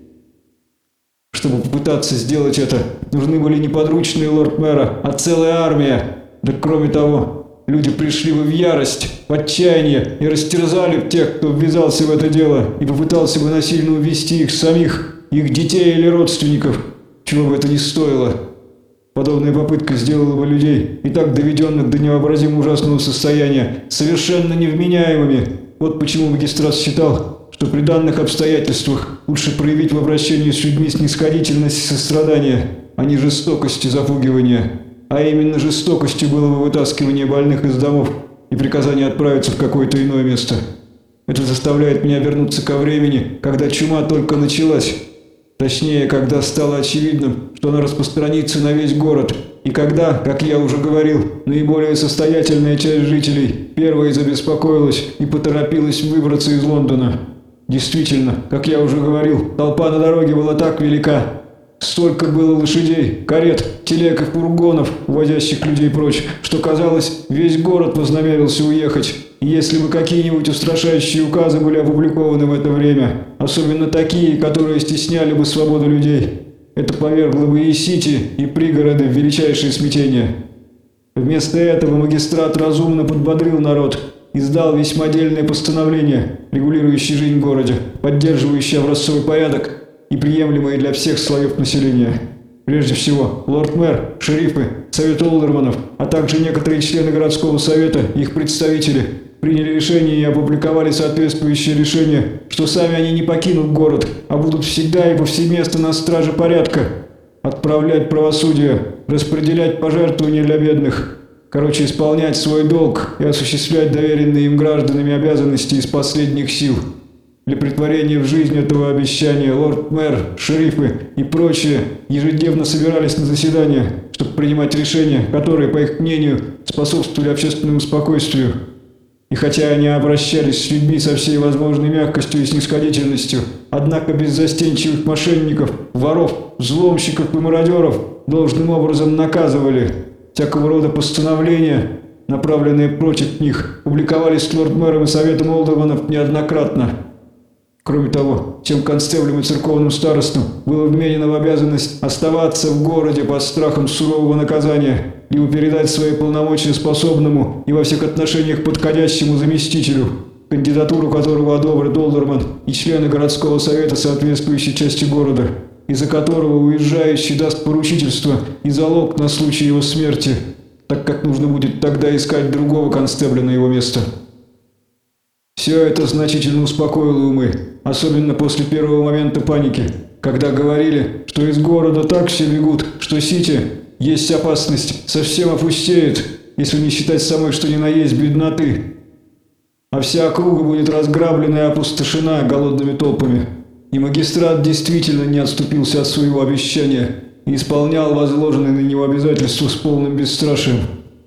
Чтобы попытаться сделать это, нужны были не подручные лорд-мэра, а целая армия. Да кроме того, Люди пришли бы в ярость, в отчаяние и растерзали тех, кто ввязался в это дело и попытался бы насильно увести их самих, их детей или родственников, чего бы это ни стоило. Подобная попытка сделала бы людей, и так доведенных до невообразимо ужасного состояния, совершенно невменяемыми. Вот почему магистрат считал, что при данных обстоятельствах лучше проявить в обращении с людьми снисходительность и сострадание, а не жестокость и запугивание а именно жестокостью было бы вытаскивание больных из домов и приказание отправиться в какое-то иное место. Это заставляет меня вернуться ко времени, когда чума только началась. Точнее, когда стало очевидным, что она распространится на весь город, и когда, как я уже говорил, наиболее состоятельная часть жителей первой забеспокоилась и поторопилась выбраться из Лондона. Действительно, как я уже говорил, толпа на дороге была так велика, Столько было лошадей, карет, телег и фургонов, увозящих людей прочь, что, казалось, весь город вознамерился уехать. Если бы какие-нибудь устрашающие указы были опубликованы в это время, особенно такие, которые стесняли бы свободу людей, это повергло бы и Сити, и пригороды в величайшее смятение. Вместо этого магистрат разумно подбодрил народ, издал весьма дельное постановление, регулирующее жизнь в городе, поддерживающее образцовый порядок и приемлемые для всех слоев населения. Прежде всего, лорд-мэр, шерифы, совет олдерманов, а также некоторые члены городского совета их представители приняли решение и опубликовали соответствующее решение, что сами они не покинут город, а будут всегда и повсеместно на страже порядка, отправлять правосудие, распределять пожертвования для бедных, короче, исполнять свой долг и осуществлять доверенные им гражданами обязанности из последних сил. Для притворения в жизнь этого обещания лорд-мэр, шерифы и прочие ежедневно собирались на заседания, чтобы принимать решения, которые, по их мнению, способствовали общественному спокойствию. И хотя они обращались с людьми со всей возможной мягкостью и снисходительностью, однако без застенчивых мошенников, воров, взломщиков и мародеров должным образом наказывали. Всякого рода постановления, направленные против них, публиковались лорд-мэром и советом Олдерманов неоднократно. Кроме того, тем констеблям и церковным старостам было вменено в обязанность оставаться в городе под страхом сурового наказания, либо передать свои полномочия способному и во всех отношениях подходящему заместителю, кандидатуру которого одобрит Олдерман и члены городского совета соответствующей части города, из-за которого уезжающий даст поручительство и залог на случай его смерти, так как нужно будет тогда искать другого констебля на его место. Все это значительно успокоило умы, особенно после первого момента паники, когда говорили, что из города так все бегут, что Сити, есть опасность, совсем опустеет, если не считать самой что ни на есть бедноты. А вся округа будет разграблена и опустошена голодными толпами. И магистрат действительно не отступился от своего обещания и исполнял возложенные на него обязательства с полным бесстрашием.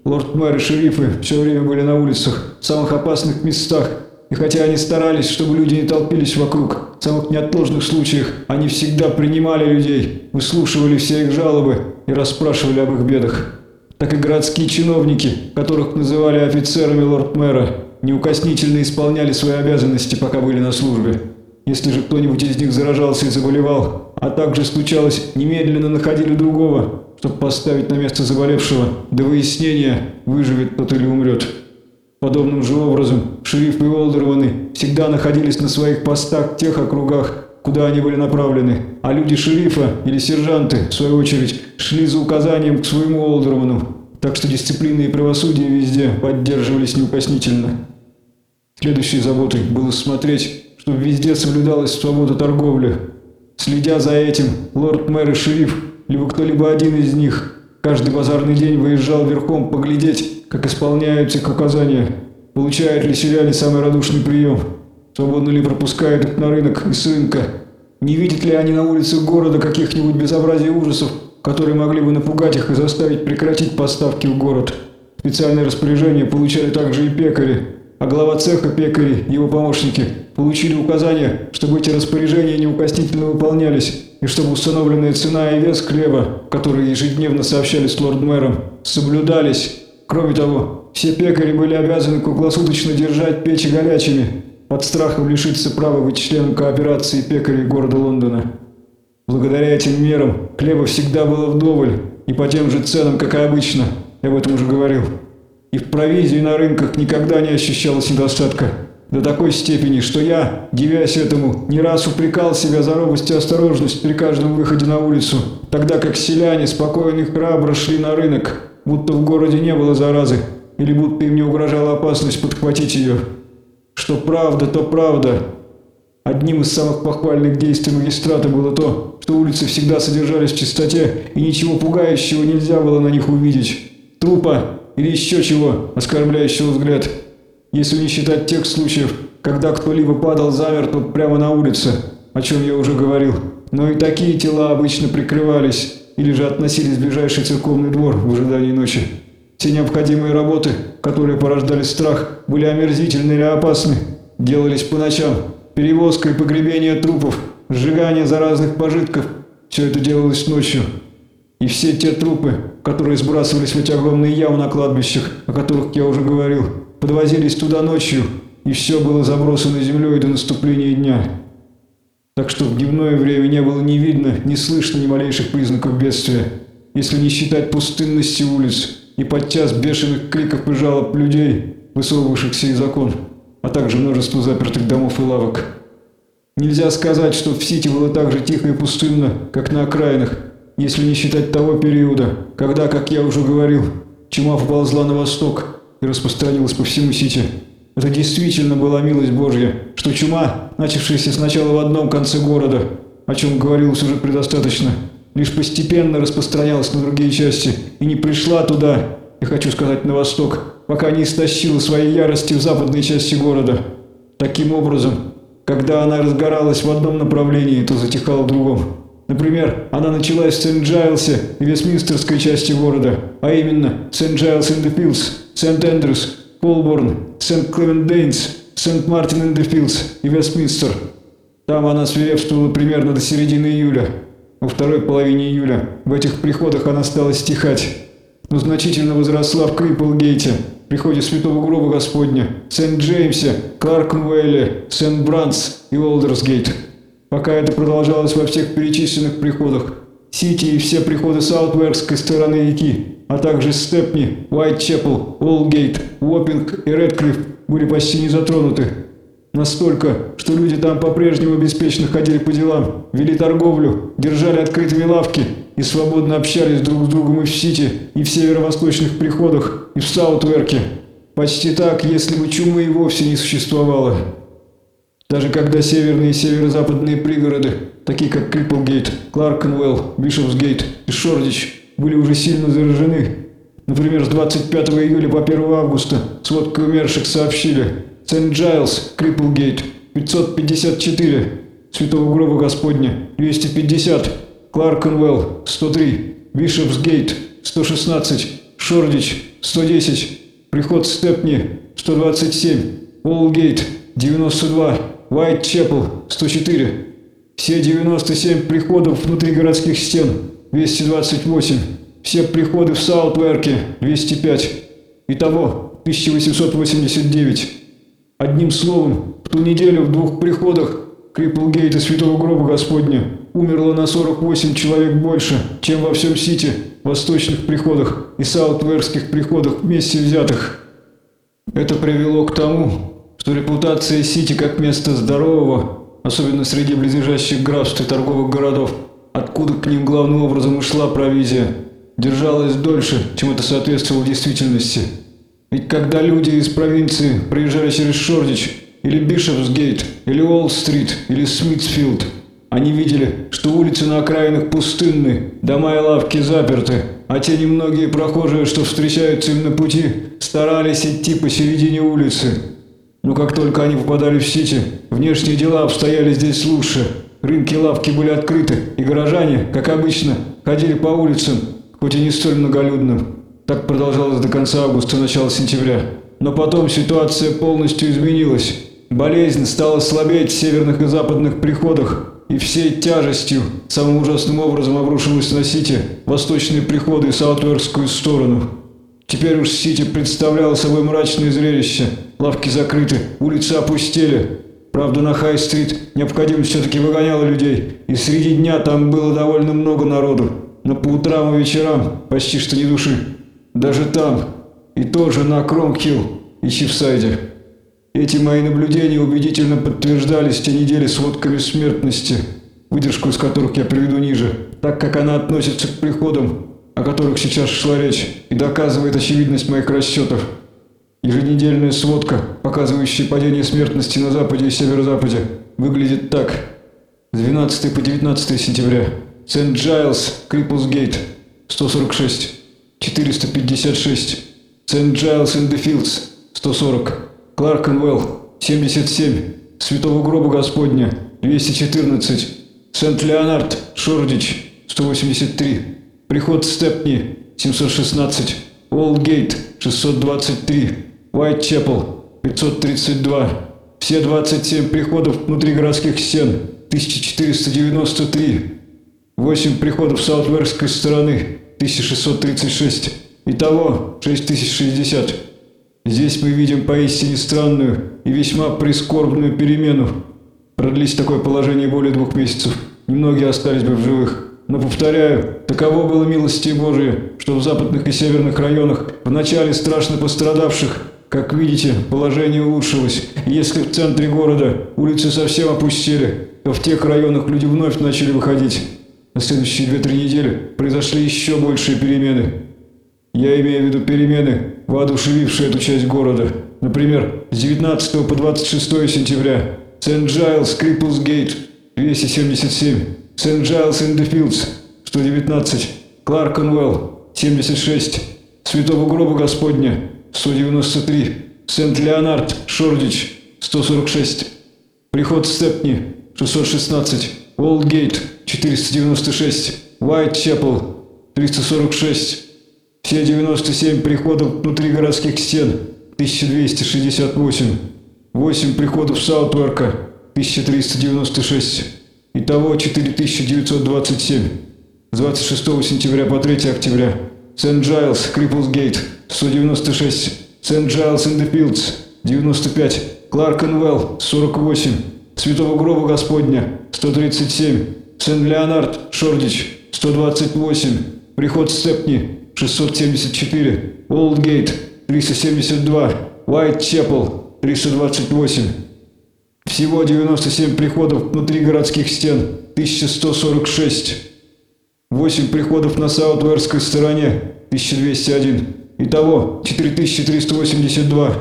Лорд-мэр и шерифы все время были на улицах, в самых опасных местах, и хотя они старались, чтобы люди не толпились вокруг, в самых неотложных случаях они всегда принимали людей, выслушивали все их жалобы и расспрашивали об их бедах. Так и городские чиновники, которых называли офицерами лорд-мэра, неукоснительно исполняли свои обязанности, пока были на службе. Если же кто-нибудь из них заражался и заболевал, а также случалось, немедленно находили другого, чтобы поставить на место заболевшего до выяснения, выживет тот или умрет. Подобным же образом шерифы и Олдерманы всегда находились на своих постах в тех округах, куда они были направлены, а люди шерифа или сержанты, в свою очередь, шли за указанием к своему Олдерману, так что дисциплина и правосудие везде поддерживались неукоснительно. Следующей заботой было смотреть, чтобы везде соблюдалась свобода торговли. Следя за этим, лорд-мэр и шериф, либо кто-либо один из них, каждый базарный день выезжал верхом поглядеть, как исполняются их указания, получают ли селяне самый радушный прием, свободно ли пропускают их на рынок и с не видят ли они на улицах города каких-нибудь безобразий и ужасов, которые могли бы напугать их и заставить прекратить поставки в город. Специальные распоряжения получали также и пекари, а глава цеха пекари его помощники получили указания, чтобы эти распоряжения неукоснительно выполнялись и чтобы установленная цена и вес хлеба, которые ежедневно сообщались лорд-мэром, соблюдались Кроме того, все пекари были обязаны круглосуточно держать печи горячими, под страхом лишиться права быть членом кооперации пекарей города Лондона. Благодаря этим мерам хлеба всегда было вдоволь, и по тем же ценам, как и обычно, я об этом уже говорил. И в провизии на рынках никогда не ощущалось недостатка. До такой степени, что я, девясь этому, не раз упрекал себя за робость и осторожность при каждом выходе на улицу, тогда как селяне спокойно и храбро шли на рынок, будто в городе не было заразы, или будто им не угрожала опасность подхватить ее. Что правда, то правда. Одним из самых похвальных действий магистрата было то, что улицы всегда содержались в чистоте, и ничего пугающего нельзя было на них увидеть. Трупа или еще чего, оскорбляющего взгляд. Если не считать тех случаев, когда кто-либо падал замертво прямо на улице, о чем я уже говорил. Но и такие тела обычно прикрывались или же относились в ближайший церковный двор в ожидании ночи. Все необходимые работы, которые порождали страх, были омерзительны или опасны, делались по ночам. Перевозка и погребение трупов, сжигание заразных пожитков – все это делалось ночью. И все те трупы, которые сбрасывались в эти огромные ямы на кладбищах, о которых я уже говорил, подвозились туда ночью, и все было забросано землей до наступления дня так что в дневное время не было ни видно, ни слышно ни малейших признаков бедствия, если не считать пустынности улиц и подчас бешеных криков и жалоб людей, высовывавшихся из окон, а также множество запертых домов и лавок. Нельзя сказать, что в Сити было так же тихо и пустынно, как на окраинах, если не считать того периода, когда, как я уже говорил, чума поползла на восток и распространилась по всему Сити. Это действительно была милость Божья, что чума, начавшаяся сначала в одном конце города, о чем говорилось уже предостаточно, лишь постепенно распространялась на другие части и не пришла туда, я хочу сказать на восток, пока не истощила своей ярости в западной части города. Таким образом, когда она разгоралась в одном направлении, то затихала в другом. Например, она началась в Сент-Джайлсе и Вестминстерской части города, а именно Сент-Джайлс-ин-де-Филдс, Сент-Эндрюс, Холборн, Сент-Клемент-Дейнс, Сент-Мартин-ин-де-Филдс и Вестминстер. Там она свирепствовала примерно до середины июля. Во второй половине июля в этих приходах она стала стихать, но значительно возросла в Криплгейте, приходе Святого Гроба Господня, Сент-Джеймсе, Кларкнвейле, Сент-Бранс и Олдерсгейт. Пока это продолжалось во всех перечисленных приходах, Сити и все приходы Саутверкской стороны реки, а также Степни, Уайтчепл, Уолгейт, Уоппинг и Редклифф были почти не затронуты. Настолько, что люди там по-прежнему беспечно ходили по делам, вели торговлю, держали открытыми лавки и свободно общались друг с другом и в Сити, и в северо-восточных приходах, и в Саутверке. Почти так, если бы чумы и вовсе не существовало. Даже когда северные и северо-западные пригороды, такие как Криплгейт, Кларкенвелл, Бишопсгейт и Шордич, были уже сильно заражены. Например, с 25 июля по 1 августа сводки умерших сообщили. Сент-Джайлс, Криплгейт, 554, Святого Гроба Господня, 250, Кларкенвелл, 103, Бишопсгейт, 116, Шордич, 110, Приход Степни, 127, Олгейт, 92, Уайт-Чепл, 104. Все 97 приходов внутри городских стен, 228. Все приходы в Саутверке, 205. Итого, 1889. Одним словом, в ту неделю в двух приходах Криплгейта Святого Гроба Господня умерло на 48 человек больше, чем во всем Сити, восточных приходах и саутверских приходах вместе взятых. Это привело к тому, что репутация Сити как места здорового, особенно среди близлежащих графств и торговых городов, откуда к ним главным образом и шла провизия, держалась дольше, чем это соответствовало действительности. Ведь когда люди из провинции приезжали через Шордич, или Бишопсгейт, или Уолл-стрит, или Смитсфилд, они видели, что улицы на окраинах пустынны, дома и лавки заперты, а те немногие прохожие, что встречаются им на пути, старались идти посередине улицы, но как только они попадали в Сити, внешние дела обстояли здесь лучше. Рынки и лавки были открыты, и горожане, как обычно, ходили по улицам, хоть и не столь многолюдным. Так продолжалось до конца августа, начала сентября. Но потом ситуация полностью изменилась. Болезнь стала слабеть в северных и западных приходах, и всей тяжестью самым ужасным образом обрушилась на Сити, восточные приходы и Саутверскую сторону. Теперь уж Сити представляло собой мрачное зрелище. Лавки закрыты, улицы опустели. Правда, на Хай-стрит необходимость все-таки выгоняла людей, и среди дня там было довольно много народу. Но по утрам и вечерам почти что ни души. Даже там, и тоже на Кромкхилл и Чифсайде. Эти мои наблюдения убедительно подтверждались те недели сводками смертности, выдержку из которых я приведу ниже, так как она относится к приходам, о которых сейчас шла речь, и доказывает очевидность моих расчетов. Еженедельная сводка, показывающая падение смертности на Западе и Северо-Западе, выглядит так. С 12 по 19 сентября. Сент-Джайлс, Криплгейт, 146. 456. Сент-Джайлс-ин-де-Филдс, 140. Кларкенвелл, 77. Святого Гроба Господня, 214. Сент-Леонард, Шордич, 183. Приход Степни 716, Уолгейт 623, Уайтчепл 532. Все 27 приходов внутри городских стен 1493. 8 приходов Саутверской стороны 1636. Итого 6060. Здесь мы видим поистине странную и весьма прискорбную перемену. Продлись такое положение более двух месяцев. Немногие остались бы в живых. Но, повторяю, такова была милость Божия, что в западных и северных районах, в начале страшно пострадавших, как видите, положение улучшилось. Если в центре города улицы совсем опустели, то в тех районах люди вновь начали выходить. На следующие 2-3 недели произошли еще большие перемены. Я имею в виду перемены, воодушевившие эту часть города. Например, с 19 по 26 сентября Сент-Джайлс, Криплгейт, 277, Сент-Джайлс-ин-де-Филдс, 119, Кларкенвелл, 76, Святого Гроба Господня, 193, Сент-Леонард, Шордич, 146, Приход Степни, 616, Олдгейт, 496, Уайт-Чепл, 346, все 97 приходов внутри городских стен, 1268, 8 приходов Саутверка, 1396, итого 4927, с 26 сентября по 3 октября, Сент-Джайлс, Криплгейт, 196, Сент-Джайлс in the Fields, 95, Кларкенвелл, 48, Святого Гроба Господня, 137, Сент-Леонард, Шордич, 128, Приход Степни, 674, Олдгейт, 372, Уайт-Чепл, 328. Всего 97 приходов внутри городских стен, 1146. 8 приходов на Саутверской стороне, 1201. Итого 4382.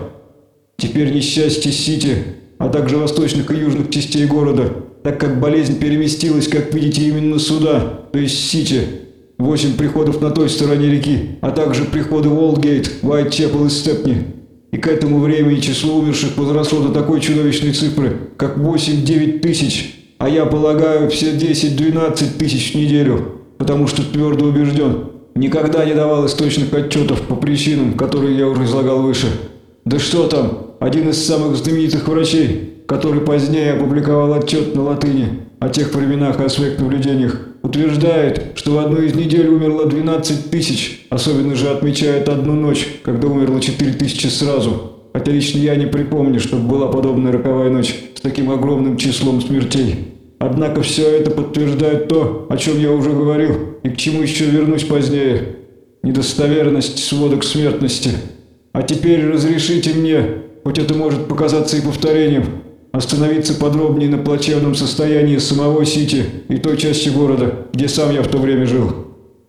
Теперь несчастье Сити, а также восточных и южных частей города, так как болезнь переместилась, как видите, именно сюда, то есть Сити. Восемь приходов на той стороне реки, а также приходы Уолгейт, Уайт-Чепл и Степни. И к этому времени число умерших возросло до такой чудовищной цифры, как 8-9 тысяч, а я полагаю все 10-12 тысяч в неделю, потому что твердо убежден, никогда не давал источных отчетов по причинам, которые я уже излагал выше. Да что там, один из самых знаменитых врачей, который позднее опубликовал отчет на латыни о тех временах и своих наблюдениях, утверждает, что в одну из недель умерло 12 тысяч, особенно же отмечает одну ночь, когда умерло 4 тысячи сразу. Хотя лично я не припомню, чтобы была подобная роковая ночь с таким огромным числом смертей. Однако все это подтверждает то, о чем я уже говорил, и к чему еще вернусь позднее. Недостоверность сводок смертности. А теперь разрешите мне, хоть это может показаться и повторением, остановиться подробнее на плачевном состоянии самого Сити и той части города, где сам я в то время жил.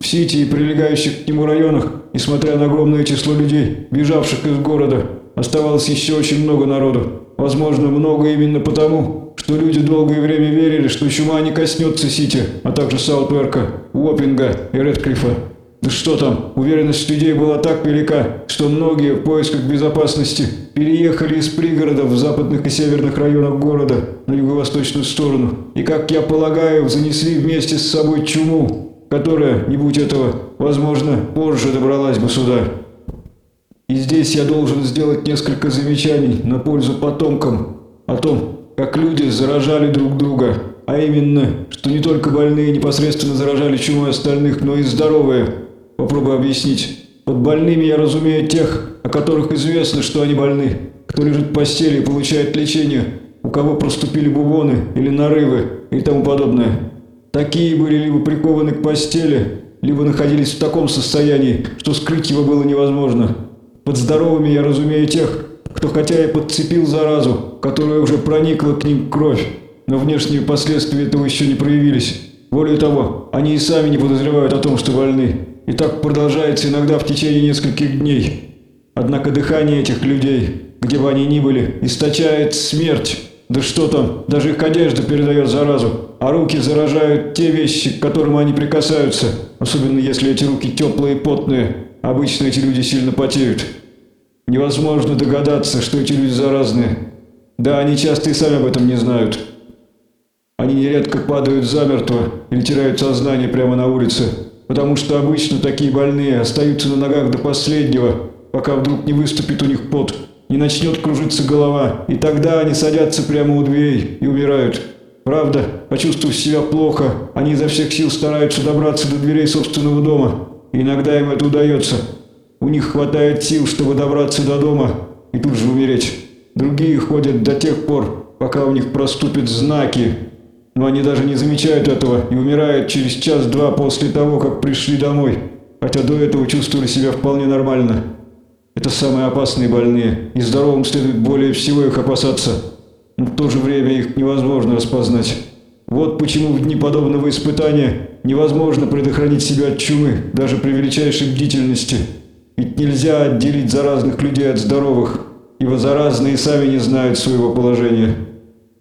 В Сити и прилегающих к нему районах, несмотря на огромное число людей, бежавших из города, оставалось еще очень много народу. Возможно, много именно потому, что люди долгое время верили, что чума не коснется Сити, а также Саутверка, Уоппинга и Редклифа. Да что там, уверенность людей была так велика, что многие в поисках безопасности переехали из пригородов в западных и северных районах города на юго-восточную сторону. И, как я полагаю, занесли вместе с собой чуму, которая, не будь этого, возможно, позже добралась бы сюда. И здесь я должен сделать несколько замечаний на пользу потомкам о том, как люди заражали друг друга, а именно, что не только больные непосредственно заражали чумой остальных, но и здоровые – Попробую объяснить. Под больными я разумею тех, о которых известно, что они больны, кто лежит в постели и получает лечение, у кого проступили бубоны или нарывы и тому подобное. Такие были либо прикованы к постели, либо находились в таком состоянии, что скрыть его было невозможно. Под здоровыми я разумею тех, кто хотя и подцепил заразу, которая уже проникла к ним кровь, но внешние последствия этого еще не проявились. Более того, они и сами не подозревают о том, что больны. И так продолжается иногда в течение нескольких дней. Однако дыхание этих людей, где бы они ни были, источает смерть. Да что там, даже их одежда передает заразу, а руки заражают те вещи, к которым они прикасаются, особенно если эти руки теплые и потные. Обычно эти люди сильно потеют. Невозможно догадаться, что эти люди заразные. Да, они часто и сами об этом не знают. Они нередко падают замертво или теряют сознание прямо на улице потому что обычно такие больные остаются на ногах до последнего, пока вдруг не выступит у них пот, не начнет кружиться голова, и тогда они садятся прямо у дверей и умирают. Правда, почувствовав себя плохо, они изо всех сил стараются добраться до дверей собственного дома, и иногда им это удается. У них хватает сил, чтобы добраться до дома и тут же умереть. Другие ходят до тех пор, пока у них проступят знаки, но они даже не замечают этого и умирают через час-два после того, как пришли домой, хотя до этого чувствовали себя вполне нормально. Это самые опасные больные, и здоровым следует более всего их опасаться, но в то же время их невозможно распознать. Вот почему в дни подобного испытания невозможно предохранить себя от чумы, даже при величайшей бдительности. Ведь нельзя отделить заразных людей от здоровых, ибо заразные сами не знают своего положения.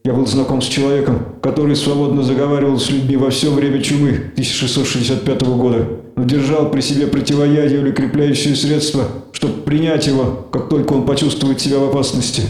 Я был знаком с человеком, который свободно заговаривал с людьми во все время чумы 1665 года, но держал при себе противоядие или крепляющее средство, чтобы принять его, как только он почувствует себя в опасности.